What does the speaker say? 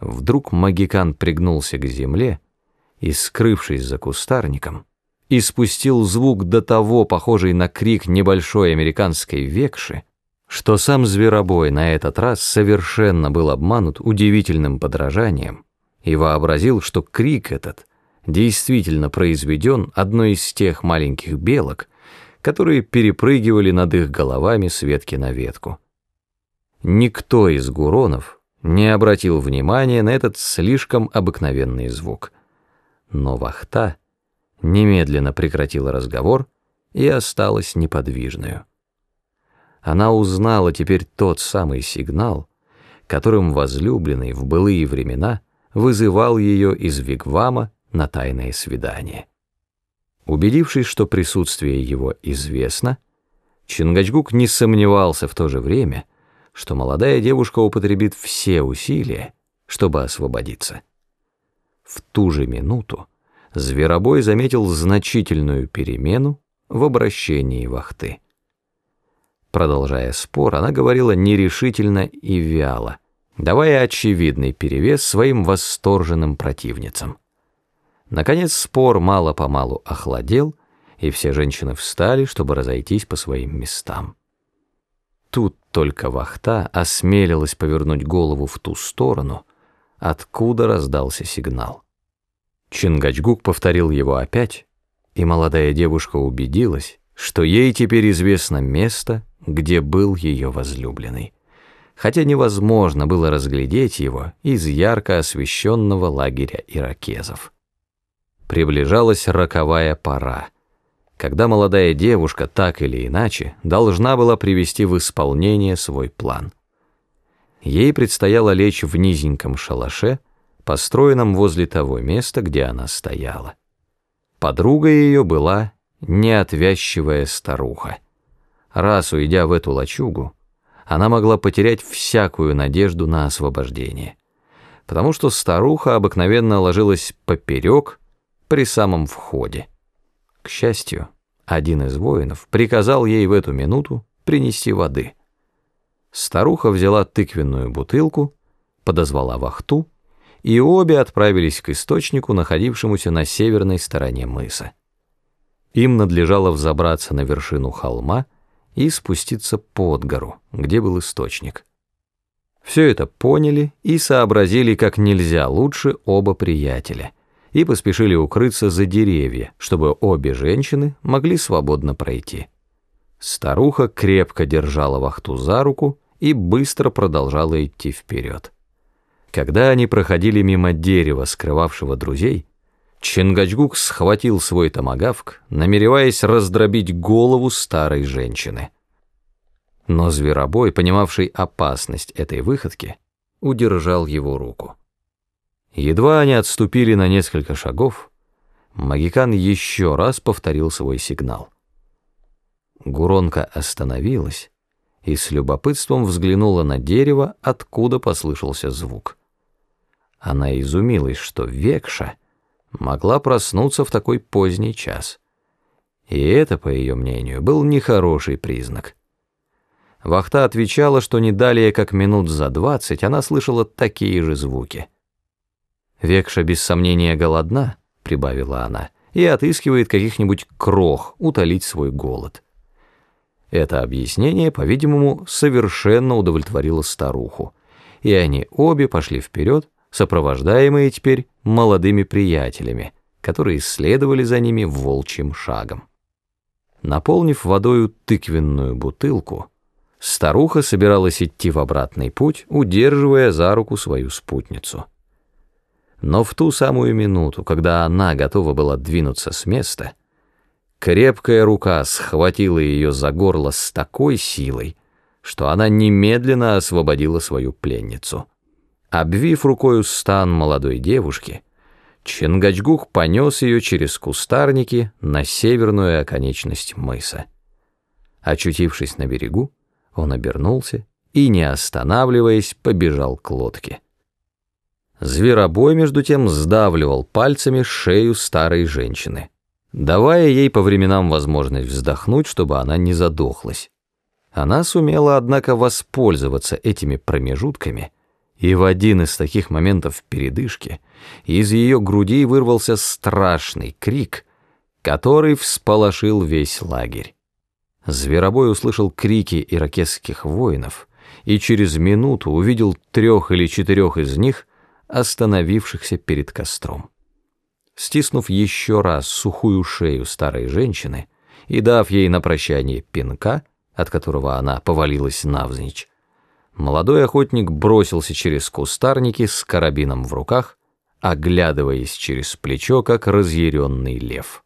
Вдруг магикан пригнулся к земле и, скрывшись за кустарником, испустил звук до того, похожий на крик небольшой американской векши, что сам зверобой на этот раз совершенно был обманут удивительным подражанием и вообразил, что крик этот действительно произведен одной из тех маленьких белок, которые перепрыгивали над их головами с ветки на ветку. Никто из гуронов не обратил внимания на этот слишком обыкновенный звук. Но вахта немедленно прекратила разговор и осталась неподвижную. Она узнала теперь тот самый сигнал, которым возлюбленный в былые времена вызывал ее из Вигвама на тайное свидание. Убедившись, что присутствие его известно, Чингачгук не сомневался в то же время, что молодая девушка употребит все усилия, чтобы освободиться. В ту же минуту Зверобой заметил значительную перемену в обращении вахты. Продолжая спор, она говорила нерешительно и вяло, давая очевидный перевес своим восторженным противницам. Наконец спор мало-помалу охладел, и все женщины встали, чтобы разойтись по своим местам. Тут только вахта осмелилась повернуть голову в ту сторону, откуда раздался сигнал. Чингачгук повторил его опять, и молодая девушка убедилась, что ей теперь известно место, где был ее возлюбленный, хотя невозможно было разглядеть его из ярко освещенного лагеря иракезов. Приближалась роковая пора, когда молодая девушка так или иначе должна была привести в исполнение свой план. Ей предстояло лечь в низеньком шалаше, построенном возле того места, где она стояла. Подруга ее была неотвязчивая старуха. Раз уйдя в эту лачугу, она могла потерять всякую надежду на освобождение, потому что старуха обыкновенно ложилась поперек при самом входе. К счастью, один из воинов приказал ей в эту минуту принести воды. Старуха взяла тыквенную бутылку, подозвала вахту и обе отправились к источнику, находившемуся на северной стороне мыса. Им надлежало взобраться на вершину холма и спуститься под гору, где был источник. Все это поняли и сообразили как нельзя лучше оба приятеля и поспешили укрыться за деревья, чтобы обе женщины могли свободно пройти. Старуха крепко держала вахту за руку и быстро продолжала идти вперед. Когда они проходили мимо дерева, скрывавшего друзей, Чингачгук схватил свой томагавк, намереваясь раздробить голову старой женщины. Но зверобой, понимавший опасность этой выходки, удержал его руку. Едва они отступили на несколько шагов, Магикан еще раз повторил свой сигнал. Гуронка остановилась и с любопытством взглянула на дерево, откуда послышался звук. Она изумилась, что Векша могла проснуться в такой поздний час. И это, по ее мнению, был нехороший признак. Вахта отвечала, что не далее, как минут за двадцать, она слышала такие же звуки. «Векша без сомнения голодна», — прибавила она, «и отыскивает каких-нибудь крох утолить свой голод». Это объяснение, по-видимому, совершенно удовлетворило старуху, и они обе пошли вперед, сопровождаемые теперь молодыми приятелями, которые следовали за ними волчьим шагом. Наполнив водою тыквенную бутылку, старуха собиралась идти в обратный путь, удерживая за руку свою спутницу. Но в ту самую минуту, когда она готова была двинуться с места, крепкая рука схватила ее за горло с такой силой, что она немедленно освободила свою пленницу. Обвив рукою стан молодой девушки, Чингачгук понес ее через кустарники на северную оконечность мыса. Очутившись на берегу, он обернулся и, не останавливаясь, побежал к лодке. Зверобой, между тем, сдавливал пальцами шею старой женщины, давая ей по временам возможность вздохнуть, чтобы она не задохлась. Она сумела, однако, воспользоваться этими промежутками — И в один из таких моментов передышки из ее груди вырвался страшный крик, который всполошил весь лагерь. Зверобой услышал крики иракесских воинов и через минуту увидел трех или четырех из них, остановившихся перед костром. Стиснув еще раз сухую шею старой женщины и дав ей на прощание пинка, от которого она повалилась навзничь, молодой охотник бросился через кустарники с карабином в руках, оглядываясь через плечо, как разъяренный лев.